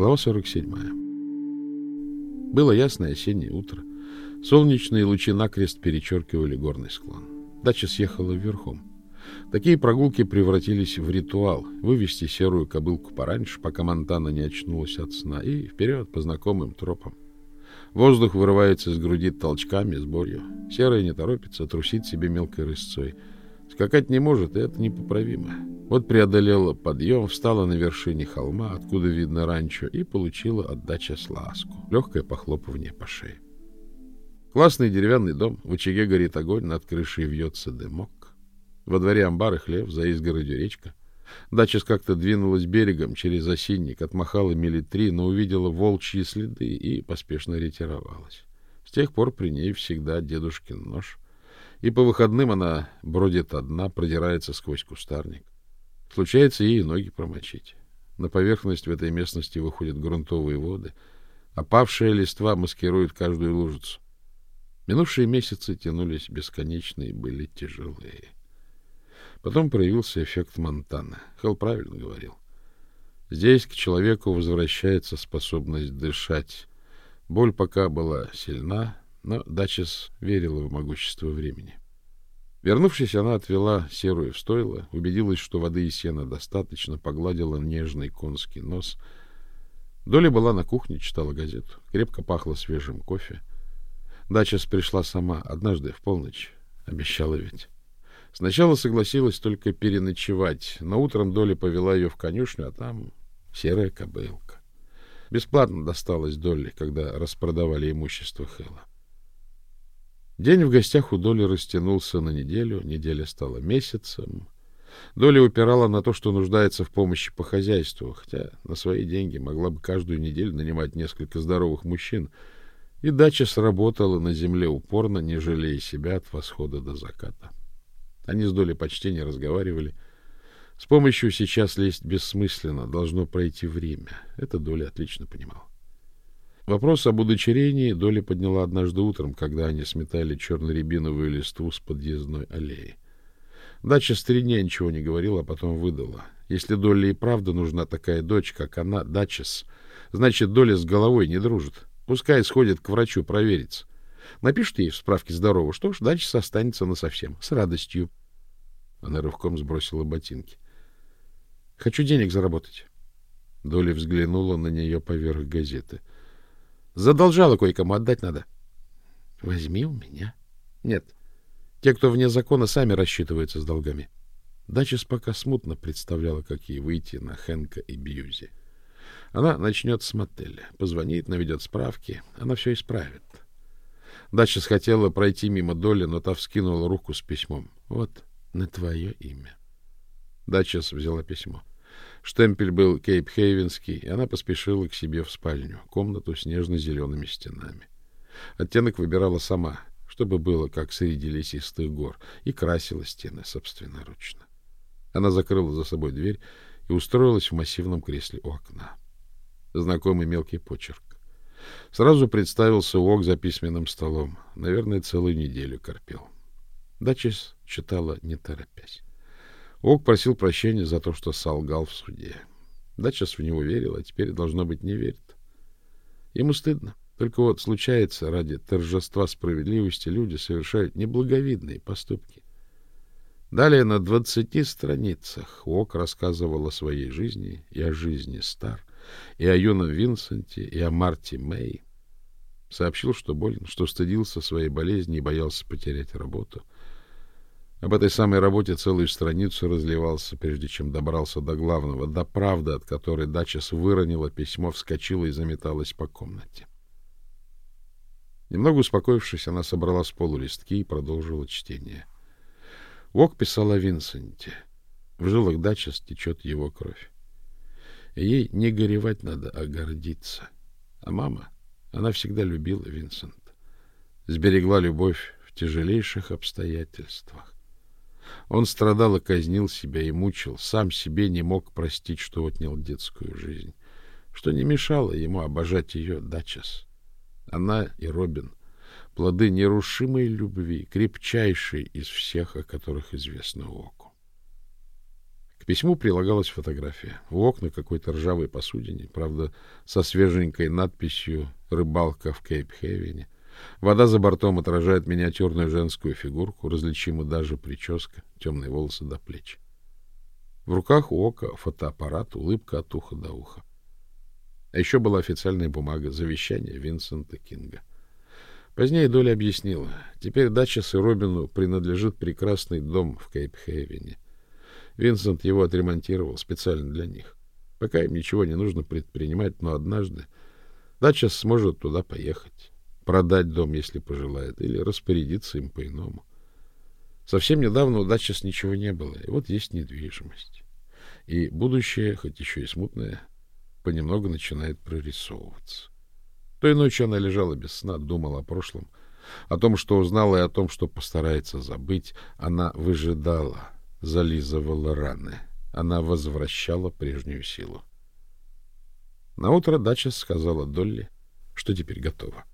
Глава 47. Было ясное осеннее утро. Солнечные лучи накрест перечеркивали горный склон. Дача съехала верхом. Такие прогулки превратились в ритуал. Вывести серую кобылку пораньше, пока Монтана не очнулась от сна, и вперед по знакомым тропам. Воздух вырывается из груди толчками, с болью. Серая не торопится, трусит себе мелкой рысцой. Скакать не может, и это непоправимо. Вот преодолела подъем, встала на вершине холма, откуда видно ранчо, и получила отдача с ласку. Легкое похлопывание по шее. Классный деревянный дом, в очаге горит огонь, над крышей вьется дымок. Во дворе амбар и хлев, за изгородью речка. Дача как-то двинулась берегом через осинник, отмахала мили три, но увидела волчьи следы и поспешно ретировалась. С тех пор при ней всегда дедушкин нож. И по выходным она бродит одна, продирается сквозь кустарник. Случается ей ноги промочить. На поверхность в этой местности выходят грунтовые воды. Опавшая листва маскирует каждую лужицу. Минувшие месяцы тянулись бесконечно и были тяжелые. Потом проявился эффект Монтана. Хелл правильно говорил. Здесь к человеку возвращается способность дышать. Боль пока была сильна, но Дачес верила в могущество времени. Вернувшись, она отвела серую в стойло, убедилась, что воды и сена достаточно, погладила нежный конский нос. Доля была на кухне, читала газету. Крепко пахло свежим кофе. Дачес пришла сама, однажды в полночь. Обещала ведь. Сначала согласилась только переночевать, но утром Доля повела ее в конюшню, а там серая кобылка. Бесплатно досталась Долли, когда распродавали имущество Хэла. День в гостях у Доли растянулся на неделю, неделя стала месяцем. Доля упирала на то, что нуждается в помощи по хозяйству, хотя на свои деньги могла бы каждую неделю нанимать несколько здоровых мужчин, и дача сработала на земле упорно, не жалея себя от восхода до заката. Они с Долей почти не разговаривали. С помощью сейчас лезть бессмысленно, должно пройти время. Это Доля отлично понимала. Вопрос об удочерении Доля подняла однажды утром, когда они сметали черно-рябиновую листву с подъездной аллеи. Дача старине ничего не говорила, а потом выдала. Если Доле и правда нужна такая дочь, как она, Дачес, значит, Доля с головой не дружит. Пускай сходит к врачу провериться. Напишет ей в справке здорово, что ж, Дачес останется насовсем, с радостью. Она рывком сбросила ботинки. — Хочу денег заработать. Доля взглянула на нее поверх газеты. — Задолжала кое-кому, отдать надо. — Возьми у меня. — Нет. Те, кто вне закона, сами рассчитываются с долгами. Дачес пока смутно представляла, как ей выйти на Хенка и Бьюзи. Она начнет с мотеля, позвонит, наведет справки, она все исправит. Дачес хотела пройти мимо Доли, но та вскинула руку с письмом. — Вот, на твое имя. Дачес взяла письмо. Штемпель был Кейп-Хейвенский, и она поспешила к себе в спальню, комнату с нежно-зелеными стенами. Оттенок выбирала сама, чтобы было как среди лесистых гор, и красила стены собственноручно. Она закрыла за собой дверь и устроилась в массивном кресле у окна. Знакомый мелкий почерк. Сразу представился Уок за письменным столом. Наверное, целую неделю корпел. Дачес читала, не торопясь. Ок просил прощения за то, что солгал в суде. Дачес в него верил, а теперь, должно быть, не верит. Ему стыдно. Только вот случается, ради торжества справедливости люди совершают неблаговидные поступки. Далее на двадцати страницах Ок рассказывал о своей жизни и о жизни Стар, и о юном Винсенте, и о Марти Мэй. Сообщил, что болен, что стыдился своей болезни и боялся потерять работу — об этой самой работе целую страницу разливался, прежде чем добрался до главного, до правды, от которой Дачес выронила письмо, вскочила и заметалась по комнате. Немного успокоившись, она собрала с полу листки и продолжила чтение. Вок писал Винсенте. В жилах Дачес течет его кровь. Ей не горевать надо, а гордиться. А мама, она всегда любила Винсента. Сберегла любовь в тяжелейших обстоятельствах. Он страдал и казнил себя и мучил, сам себе не мог простить, что отнял детскую жизнь, что не мешало ему обожать ее Дачес. Она и Робин — плоды нерушимой любви, крепчайшей из всех, о которых известно Оку. К письму прилагалась фотография. В окна какой-то ржавой посудине, правда, со свеженькой надписью «Рыбалка в Кейп-Хевене». Вода за бортом отражает миниатюрную женскую фигурку, различима даже прическа, темные волосы до плеч. В руках у ока фотоаппарат, улыбка от уха до уха. А еще была официальная бумага завещания Винсента Кинга. Позднее Доля объяснила. Теперь дача с Робину принадлежит прекрасный дом в Кейп-Хейвене. Винсент его отремонтировал специально для них. Пока им ничего не нужно предпринимать, но однажды дача сможет туда поехать, продать дом, если пожелает, или распорядиться им по-иному. Совсем недавно у Дачес ничего не было, и вот есть недвижимость. И будущее, хоть еще и смутное, понемногу начинает прорисовываться. Той ночью она лежала без сна, думала о прошлом, о том, что узнала, и о том, что постарается забыть. Она выжидала, зализывала раны. Она возвращала прежнюю силу. На утро Дача сказала Долли, что теперь готова.